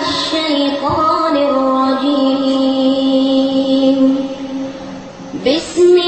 الشيطان الرجيم. بسم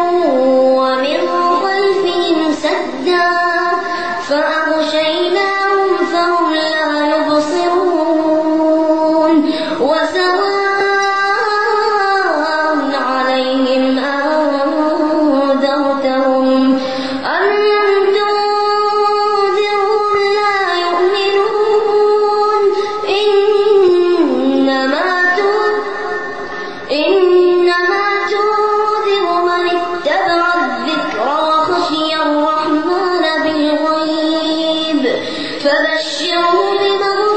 本案无声。不必等